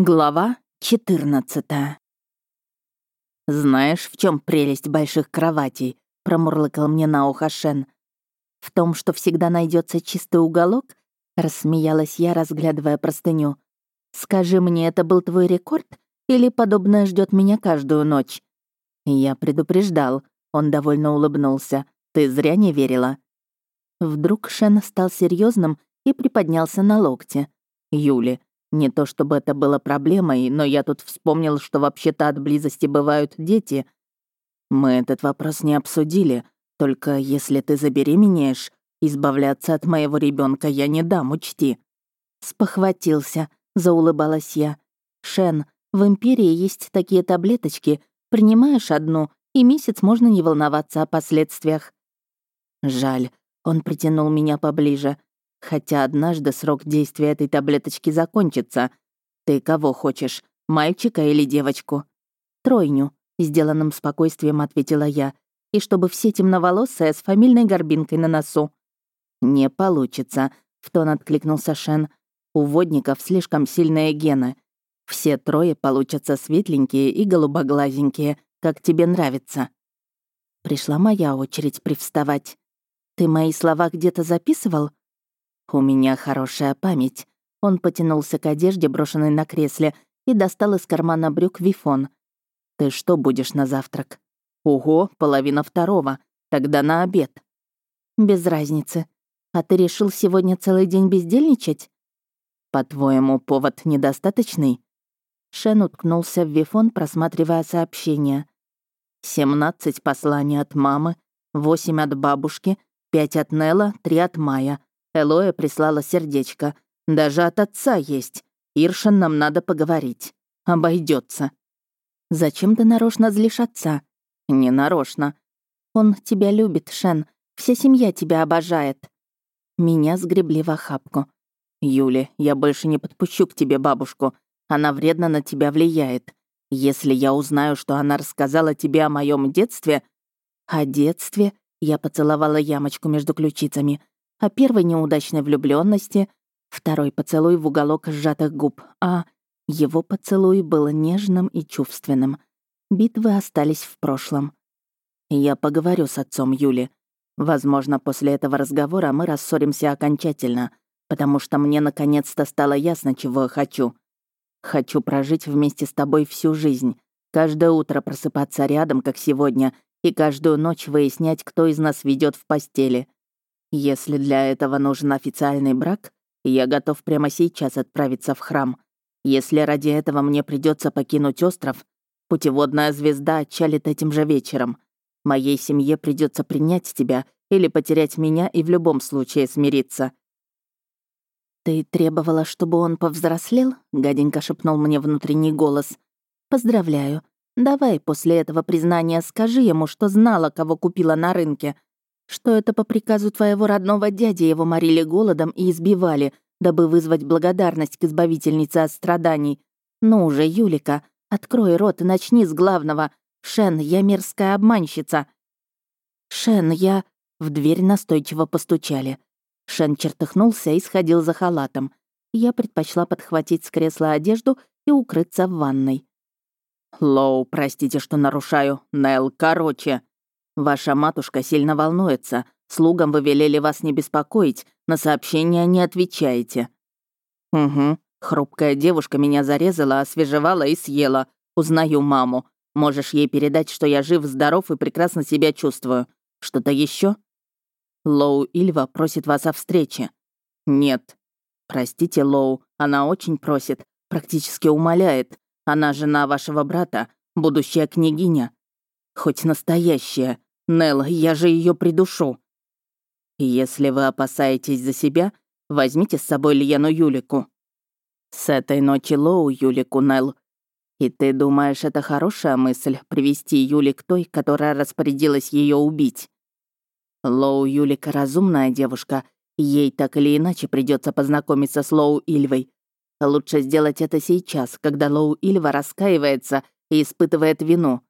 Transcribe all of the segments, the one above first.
Глава 14 «Знаешь, в чем прелесть больших кроватей?» — промурлыкал мне на ухо Шен. «В том, что всегда найдется чистый уголок?» — рассмеялась я, разглядывая простыню. «Скажи мне, это был твой рекорд? Или подобное ждет меня каждую ночь?» Я предупреждал. Он довольно улыбнулся. «Ты зря не верила». Вдруг Шен стал серьезным и приподнялся на локте. «Юли, не то чтобы это было проблемой, но я тут вспомнил, что вообще-то от близости бывают дети. Мы этот вопрос не обсудили, только если ты забеременеешь, избавляться от моего ребенка я не дам, учти». Спохватился, заулыбалась я. «Шен, в Империи есть такие таблеточки. Принимаешь одну, и месяц можно не волноваться о последствиях». Жаль, он притянул меня поближе. Хотя однажды срок действия этой таблеточки закончится. Ты кого хочешь, мальчика или девочку? Тройню, сделанным спокойствием ответила я. И чтобы все темноволосые с фамильной горбинкой на носу. Не получится, в тон откликнулся Шен. У водников слишком сильные гены. Все трое получатся светленькие и голубоглазенькие, как тебе нравится. Пришла моя очередь привставать. Ты мои слова где-то записывал? «У меня хорошая память». Он потянулся к одежде, брошенной на кресле, и достал из кармана брюк вифон. «Ты что будешь на завтрак?» «Ого, половина второго. Тогда на обед». «Без разницы. А ты решил сегодня целый день бездельничать?» «По-твоему, повод недостаточный?» Шен уткнулся в вифон, просматривая сообщения. «Семнадцать посланий от мамы, восемь от бабушки, пять от Нелла, три от Майя. Элоя прислала сердечко. Даже от отца есть. Иршин, нам надо поговорить. Обойдется. Зачем ты нарочно злишь отца? Не нарочно. Он тебя любит, Шен. Вся семья тебя обожает. Меня сгребли в охапку. Юли, я больше не подпущу к тебе бабушку. Она вредно на тебя влияет. Если я узнаю, что она рассказала тебе о моем детстве... О детстве? Я поцеловала ямочку между ключицами о первой неудачной влюбленности, второй поцелуй в уголок сжатых губ, а его поцелуй был нежным и чувственным. Битвы остались в прошлом. Я поговорю с отцом Юли. Возможно, после этого разговора мы рассоримся окончательно, потому что мне наконец-то стало ясно, чего я хочу. Хочу прожить вместе с тобой всю жизнь, каждое утро просыпаться рядом, как сегодня, и каждую ночь выяснять, кто из нас ведет в постели. Если для этого нужен официальный брак, я готов прямо сейчас отправиться в храм. Если ради этого мне придется покинуть остров, путеводная звезда отчалит этим же вечером. Моей семье придется принять тебя или потерять меня и в любом случае смириться. «Ты требовала, чтобы он повзрослел?» — гаденько шепнул мне внутренний голос. «Поздравляю. Давай после этого признания скажи ему, что знала, кого купила на рынке, что это по приказу твоего родного дяди его морили голодом и избивали, дабы вызвать благодарность к избавительнице от страданий. Ну уже, Юлика, открой рот и начни с главного. Шен, я мерзкая обманщица. Шен, я... В дверь настойчиво постучали. Шен чертыхнулся и сходил за халатом. Я предпочла подхватить с кресла одежду и укрыться в ванной. «Лоу, простите, что нарушаю. Нел, короче», Ваша матушка сильно волнуется. Слугам вы велели вас не беспокоить, на сообщения не отвечаете». «Угу. Хрупкая девушка меня зарезала, освежевала и съела. Узнаю маму. Можешь ей передать, что я жив, здоров и прекрасно себя чувствую. Что-то еще? Лоу Ильва просит вас о встрече. Нет. Простите, Лоу, она очень просит, практически умоляет. Она жена вашего брата, будущая княгиня. Хоть настоящая. Нелл, я же ее придушу. Если вы опасаетесь за себя, возьмите с собой Льену Юлику. С этой ночи Лоу Юлику, Нелл. И ты думаешь, это хорошая мысль — привести Юли к той, которая распорядилась ее убить? Лоу Юлика разумная девушка, ей так или иначе придется познакомиться с Лоу Ильвой. Лучше сделать это сейчас, когда Лоу Ильва раскаивается и испытывает вину.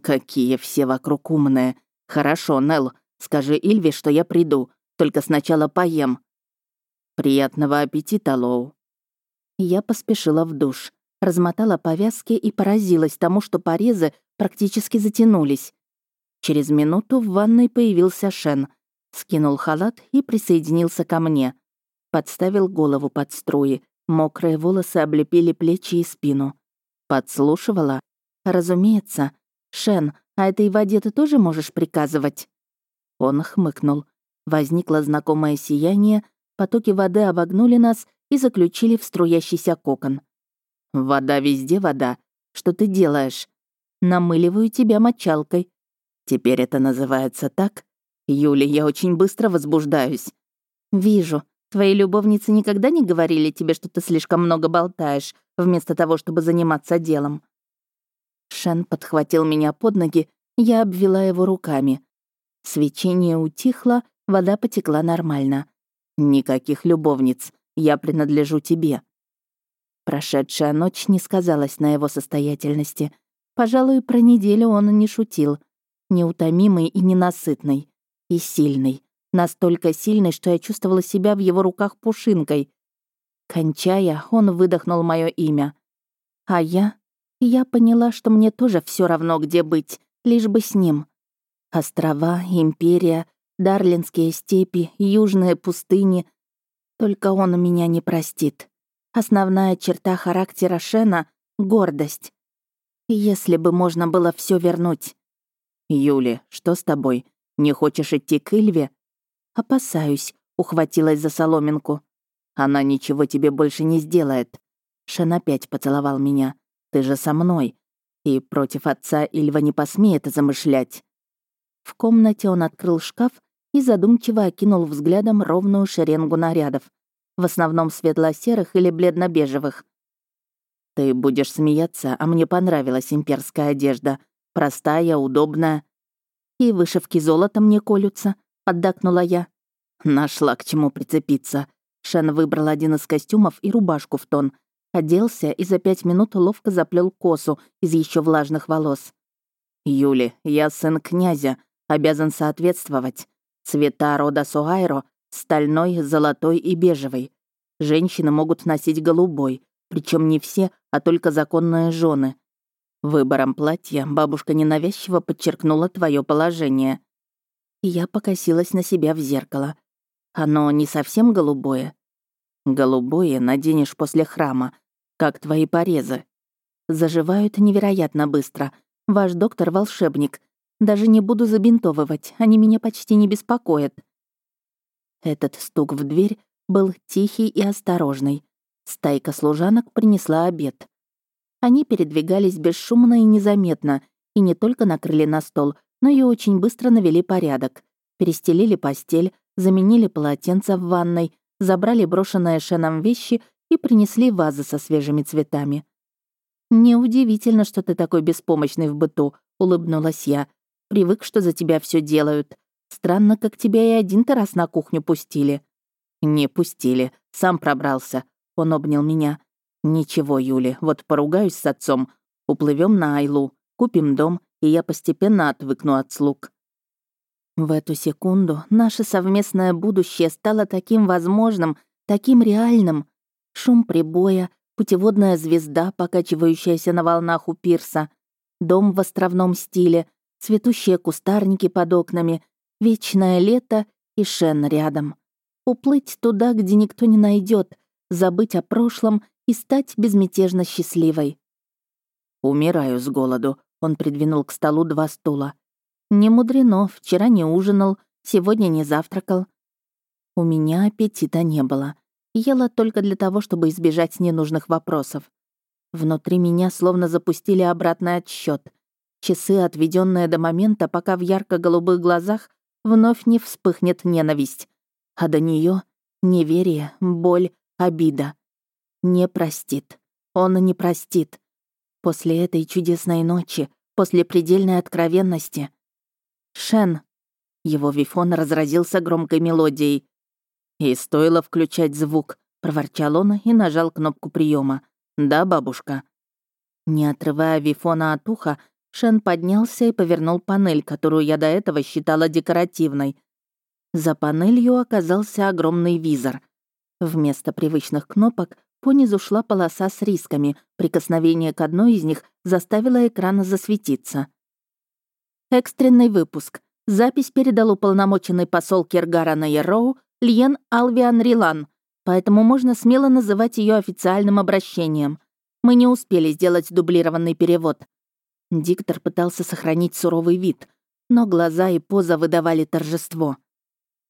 «Какие все вокруг умные. Хорошо, Нелл, скажи Ильве, что я приду, только сначала поем». «Приятного аппетита, Лоу». Я поспешила в душ, размотала повязки и поразилась тому, что порезы практически затянулись. Через минуту в ванной появился Шен, скинул халат и присоединился ко мне. Подставил голову под струи, мокрые волосы облепили плечи и спину. Подслушивала? Разумеется. Шен, а этой воде ты тоже можешь приказывать? Он хмыкнул. Возникло знакомое сияние, потоки воды обогнули нас и заключили в струящийся кокон. «Вода везде вода. Что ты делаешь?» «Намыливаю тебя мочалкой». «Теперь это называется так?» «Юля, я очень быстро возбуждаюсь». «Вижу. Твои любовницы никогда не говорили тебе, что ты слишком много болтаешь, вместо того, чтобы заниматься делом?» Шен подхватил меня под ноги, я обвела его руками. Свечение утихло, вода потекла нормально. «Никаких любовниц. Я принадлежу тебе». Прошедшая ночь не сказалась на его состоятельности. Пожалуй, про неделю он не шутил. Неутомимый и ненасытный. И сильный. Настолько сильный, что я чувствовала себя в его руках пушинкой. Кончая, он выдохнул мое имя. А я? Я поняла, что мне тоже все равно, где быть, лишь бы с ним. Острова, империя, Дарлинские степи, южные пустыни. Только он меня не простит. Основная черта характера Шена — гордость. Если бы можно было все вернуть. «Юли, что с тобой? Не хочешь идти к Ильве?» «Опасаюсь», — ухватилась за соломинку. «Она ничего тебе больше не сделает». Шен опять поцеловал меня. «Ты же со мной. И против отца Ильва не посмеет замышлять». В комнате он открыл шкаф и задумчиво окинул взглядом ровную шеренгу нарядов, в основном светло-серых или бледно-бежевых. «Ты будешь смеяться, а мне понравилась имперская одежда. Простая, удобная. И вышивки золотом мне колются», — поддакнула я. Нашла к чему прицепиться. Шен выбрал один из костюмов и рубашку в тон, оделся и за пять минут ловко заплел косу из еще влажных волос. «Юли, я сын князя, обязан соответствовать. Цвета рода Суайро — стальной, золотой и бежевый. Женщины могут носить голубой, причем не все, а только законные жены. Выбором платья бабушка ненавязчиво подчеркнула твое положение. Я покосилась на себя в зеркало. Оно не совсем голубое. Голубое наденешь после храма, как твои порезы. Заживают невероятно быстро. Ваш доктор — волшебник, даже не буду забинтовывать, они меня почти не беспокоят. Этот стук в дверь был тихий и осторожный. Стайка служанок принесла обед. Они передвигались бесшумно и незаметно, и не только накрыли на стол, но и очень быстро навели порядок. Перестелили постель, заменили полотенца в ванной, забрали брошенные Шеном вещи и принесли вазы со свежими цветами. «Неудивительно, что ты такой беспомощный в быту», — улыбнулась я. Привык, что за тебя все делают. Странно, как тебя и один-то раз на кухню пустили». «Не пустили. Сам пробрался». Он обнял меня. «Ничего, Юли, вот поругаюсь с отцом. Уплывем на Айлу, купим дом, и я постепенно отвыкну от слуг». В эту секунду наше совместное будущее стало таким возможным, таким реальным. Шум прибоя, путеводная звезда, покачивающаяся на волнах у пирса, дом в островном стиле, цветущие кустарники под окнами, вечное лето и Шен рядом. Уплыть туда, где никто не найдет, забыть о прошлом и стать безмятежно счастливой. «Умираю с голоду», — он придвинул к столу два стула. «Не мудрено, вчера не ужинал, сегодня не завтракал». У меня аппетита не было. Ела только для того, чтобы избежать ненужных вопросов. Внутри меня словно запустили обратный отсчет. Часы, отведенные до момента, пока в ярко-голубых глазах вновь не вспыхнет ненависть. А до нее неверие, боль, обида. Не простит. Он не простит. После этой чудесной ночи, после предельной откровенности. Шен. Его вифон разразился громкой мелодией. «И стоило включать звук», — проворчал он и нажал кнопку приема. «Да, бабушка». Не отрывая вифона от уха, Шен поднялся и повернул панель, которую я до этого считала декоративной. За панелью оказался огромный визор. Вместо привычных кнопок понизу шла полоса с рисками. Прикосновение к одной из них заставило экран засветиться. Экстренный выпуск. Запись передал уполномоченный посол Киргара на Яроу Льен Алвиан Рилан, поэтому можно смело называть ее официальным обращением. Мы не успели сделать дублированный перевод. Диктор пытался сохранить суровый вид, но глаза и поза выдавали торжество.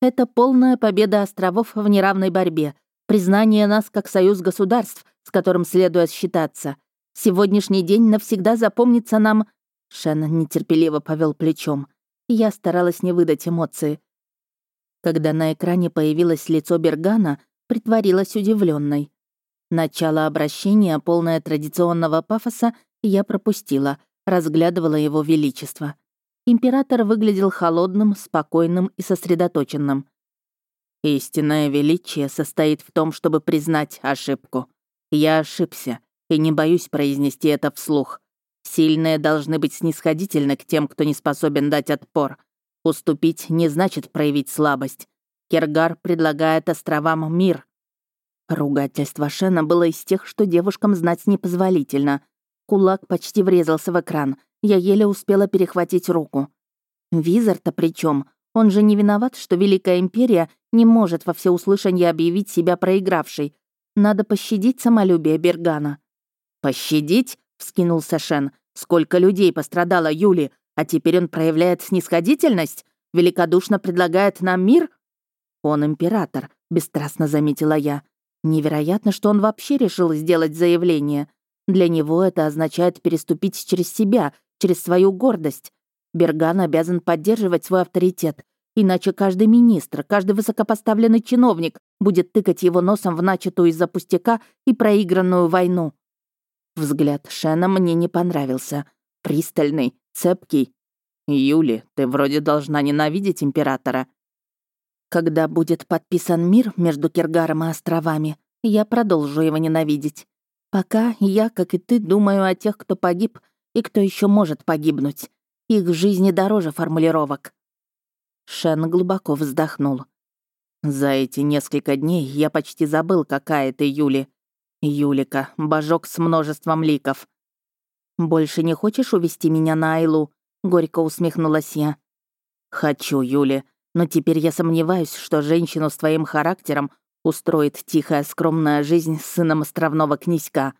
Это полная победа островов в неравной борьбе, признание нас как союз государств, с которым следует считаться. Сегодняшний день навсегда запомнится нам... Шен нетерпеливо повел плечом. Я старалась не выдать эмоции. Когда на экране появилось лицо Бергана, притворилась удивленной. Начало обращения, полное традиционного пафоса, я пропустила, разглядывала его величество. Император выглядел холодным, спокойным и сосредоточенным. «Истинное величие состоит в том, чтобы признать ошибку. Я ошибся, и не боюсь произнести это вслух. Сильные должны быть снисходительны к тем, кто не способен дать отпор. Уступить не значит проявить слабость. Кергар предлагает островам мир». Ругательство Шена было из тех, что девушкам знать непозволительно. Кулак почти врезался в экран. Я еле успела перехватить руку. Визор-то при чем? Он же не виноват, что Великая Империя не может во всеуслышание объявить себя проигравшей. Надо пощадить самолюбие Бергана. «Пощадить?» — вскинулся Шен. «Сколько людей пострадало Юли, а теперь он проявляет снисходительность? Великодушно предлагает нам мир?» «Он император», — бесстрастно заметила я. «Невероятно, что он вообще решил сделать заявление. Для него это означает переступить через себя, через свою гордость. Берган обязан поддерживать свой авторитет, иначе каждый министр, каждый высокопоставленный чиновник будет тыкать его носом в начатую из-за пустяка и проигранную войну. Взгляд Шена мне не понравился. Пристальный, цепкий. «Юли, ты вроде должна ненавидеть императора». Когда будет подписан мир между Киргаром и островами, я продолжу его ненавидеть. Пока я, как и ты, думаю о тех, кто погиб — и кто еще может погибнуть. Их жизни дороже формулировок. Шен глубоко вздохнул. За эти несколько дней я почти забыл, какая ты Юли. Юлика, божок с множеством ликов. «Больше не хочешь увести меня на Айлу?» — горько усмехнулась я. «Хочу, Юли, но теперь я сомневаюсь, что женщину с твоим характером устроит тихая скромная жизнь с сыном островного князька.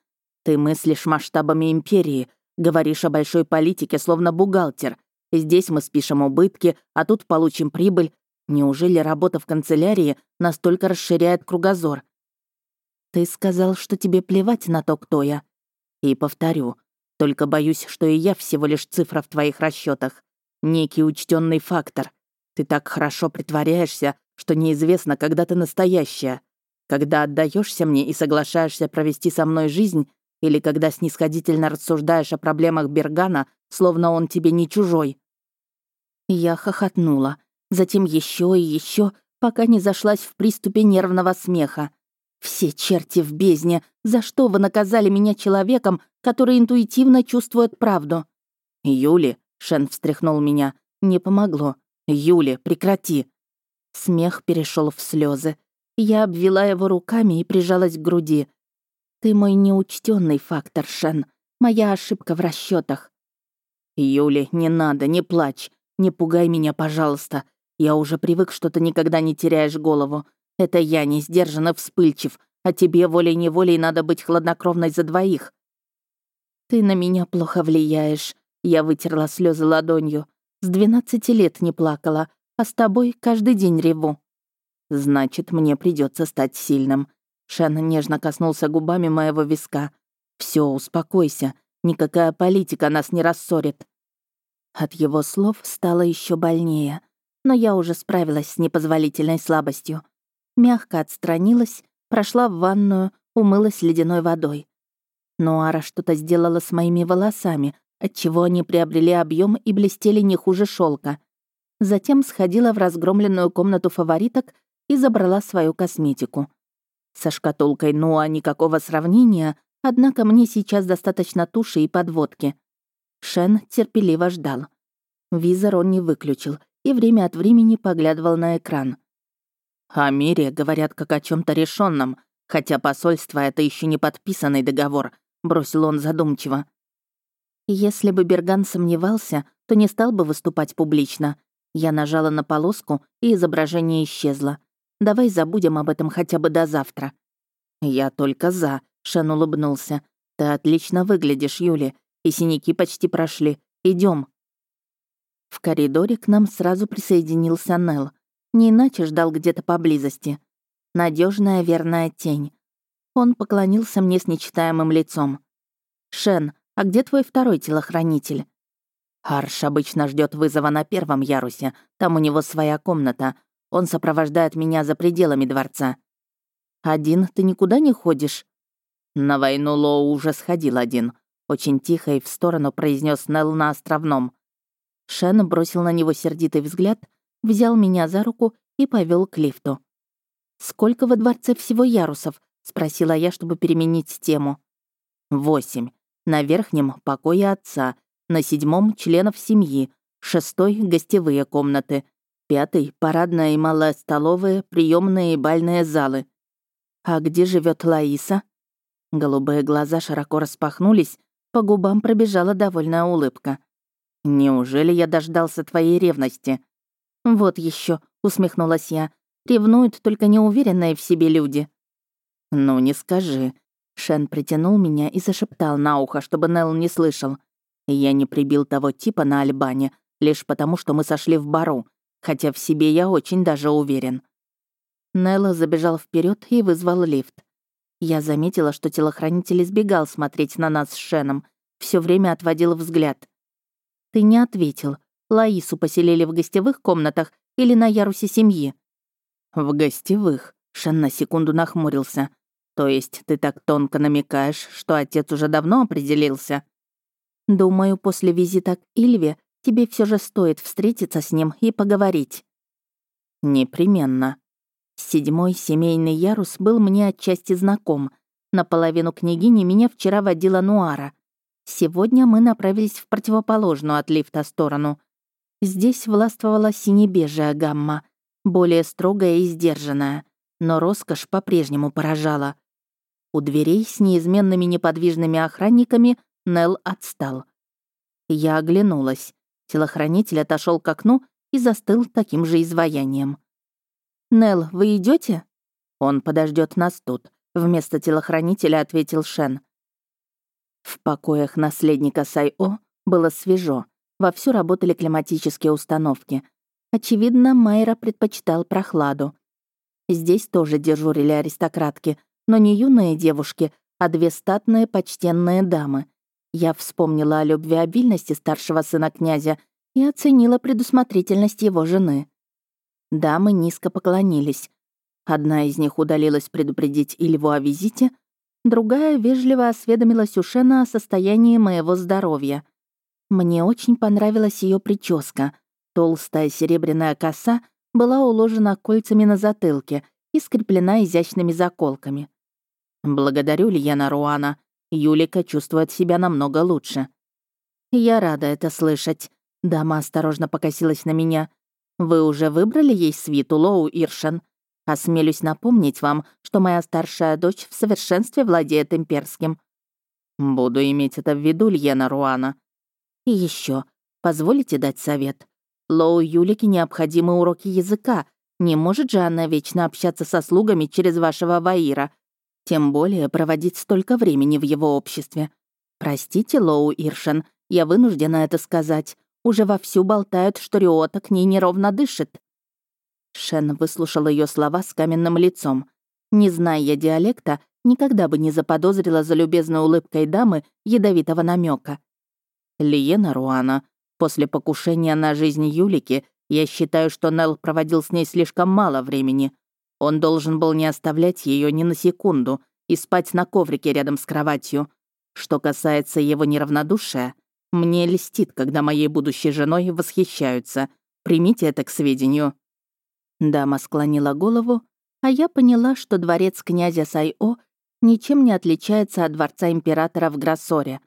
Ты мыслишь масштабами империи, Говоришь о большой политике, словно бухгалтер. Здесь мы спишем убытки, а тут получим прибыль. Неужели работа в канцелярии настолько расширяет кругозор? Ты сказал, что тебе плевать на то, кто я. И повторю, только боюсь, что и я всего лишь цифра в твоих расчетах, некий учтенный фактор. Ты так хорошо притворяешься, что неизвестно, когда ты настоящая. Когда отдаешься мне и соглашаешься провести со мной жизнь, или когда снисходительно рассуждаешь о проблемах Бергана, словно он тебе не чужой. Я хохотнула, затем еще и еще, пока не зашлась в приступе нервного смеха. Все черти в бездне, за что вы наказали меня человеком, который интуитивно чувствует правду? Юли, Шен встряхнул меня, не помогло. Юли, прекрати. Смех перешел в слезы. Я обвела его руками и прижалась к груди. Ты мой неучтенный фактор, Шен. Моя ошибка в расчетах. Юли, не надо, не плачь. Не пугай меня, пожалуйста. Я уже привык, что ты никогда не теряешь голову. Это я не сдержан и вспыльчив, а тебе волей-неволей надо быть хладнокровной за двоих. Ты на меня плохо влияешь. Я вытерла слезы ладонью. С двенадцати лет не плакала, а с тобой каждый день реву. Значит, мне придется стать сильным. Шен нежно коснулся губами моего виска. Все, успокойся. Никакая политика нас не рассорит». От его слов стало еще больнее, но я уже справилась с непозволительной слабостью. Мягко отстранилась, прошла в ванную, умылась ледяной водой. Нуара что-то сделала с моими волосами, отчего они приобрели объем и блестели не хуже шелка. Затем сходила в разгромленную комнату фавориток и забрала свою косметику. Со шкатулкой Нуа никакого сравнения, однако мне сейчас достаточно туши и подводки. Шен терпеливо ждал. Визор он не выключил и время от времени поглядывал на экран. «О мире говорят как о чем то решенном, Хотя посольство — это еще не подписанный договор, бросил он задумчиво. Если бы Берган сомневался, то не стал бы выступать публично. Я нажала на полоску, и изображение исчезло. Давай забудем об этом хотя бы до завтра. Я только за, Шен улыбнулся. Ты отлично выглядишь, Юли, и синяки почти прошли. Идем. В коридоре к нам сразу присоединился Нел. Не иначе ждал где-то поблизости. Надежная верная тень. Он поклонился мне с нечитаемым лицом. «Шен, а где твой второй телохранитель?» Арш обычно ждет вызова на первом ярусе. Там у него своя комната. Он сопровождает меня за пределами дворца. Один ты никуда не ходишь? На войну Лоу уже сходил один. Очень тихо и в сторону произнес Нелл на островном. Шен бросил на него сердитый взгляд, взял меня за руку и повел к лифту. «Сколько во дворце всего ярусов?» — спросила я, чтобы переменить тему. «Восемь. На верхнем — покои отца, на седьмом — членов семьи, шестой — гостевые комнаты, пятый — парадная и малая столовая, приемные и бальные залы. А где живет Лаиса? Голубые глаза широко распахнулись, по губам пробежала довольная улыбка. «Неужели я дождался твоей ревности?» «Вот еще, усмехнулась я. «Ревнуют только неуверенные в себе люди». «Ну, не скажи». Шен притянул меня и зашептал на ухо, чтобы Нелл не слышал. Я не прибил того типа на Альбане, лишь потому, что мы сошли в бару, хотя в себе я очень даже уверен. Нелла забежал вперед и вызвал лифт. Я заметила, что телохранитель избегал смотреть на нас с Шеном, все время отводил взгляд. «Ты не ответил. Лаису поселили в гостевых комнатах или на ярусе семьи?» «В гостевых», — Шен на секунду нахмурился. «То есть ты так тонко намекаешь, что отец уже давно определился?» Думаю, после визита к Ильве тебе все же стоит встретиться с ним и поговорить. Непременно. Седьмой семейный ярус был мне отчасти знаком. Наполовину княгини меня вчера водила Нуара. Сегодня мы направились в противоположную от лифта сторону. Здесь властвовала сине-бежая гамма, более строгая и сдержанная, но роскошь по-прежнему поражала. У дверей с неизменными неподвижными охранниками Нел отстал. Я оглянулась. Телохранитель отошел к окну и застыл таким же изваянием. Нел, вы идете? Он подождет нас тут. Вместо телохранителя ответил Шен. В покоях наследника Сайо было свежо. Вовсю работали климатические установки. Очевидно, Майра предпочитал прохладу. Здесь тоже дежурили аристократки, но не юные девушки, а две статные почтенные дамы. Я вспомнила о любвеобильности старшего сына князя и оценила предусмотрительность его жены. Дамы низко поклонились. Одна из них удалилась предупредить Ильву о визите, другая вежливо осведомилась у Шена о состоянии моего здоровья. Мне очень понравилась ее прическа. Толстая серебряная коса была уложена кольцами на затылке и скреплена изящными заколками. «Благодарю, Льена Руана», Юлика чувствует себя намного лучше. Я рада это слышать. Дама осторожно покосилась на меня. Вы уже выбрали ей свиту, Лоу Иршен? Осмелюсь напомнить вам, что моя старшая дочь в совершенстве владеет имперским. Буду иметь это в виду, Льена Руана. И еще, позволите дать совет? Лоу Юлике необходимы уроки языка. Не может же она вечно общаться со слугами через вашего Ваира, тем более проводить столько времени в его обществе. Простите, Лоу Иршен, я вынуждена это сказать. Уже вовсю болтают, что Риота к ней неровно дышит. Шен выслушал ее слова с каменным лицом. Не зная я диалекта, никогда бы не заподозрила за любезной улыбкой дамы ядовитого намека. Лиена Руана, после покушения на жизнь Юлики, я считаю, что Нелл проводил с ней слишком мало времени. Он должен был не оставлять ее ни на секунду и спать на коврике рядом с кроватью. Что касается его неравнодушия, мне льстит, когда моей будущей женой восхищаются. Примите это к сведению». Дама склонила голову, а я поняла, что дворец князя Сайо ничем не отличается от дворца императора в Гроссоре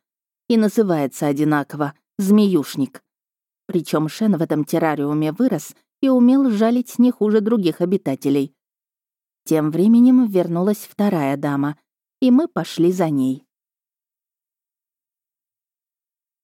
и называется одинаково «Змеюшник». Причем Шен в этом террариуме вырос и умел жалить не хуже других обитателей. Тем временем вернулась вторая дама, и мы пошли за ней.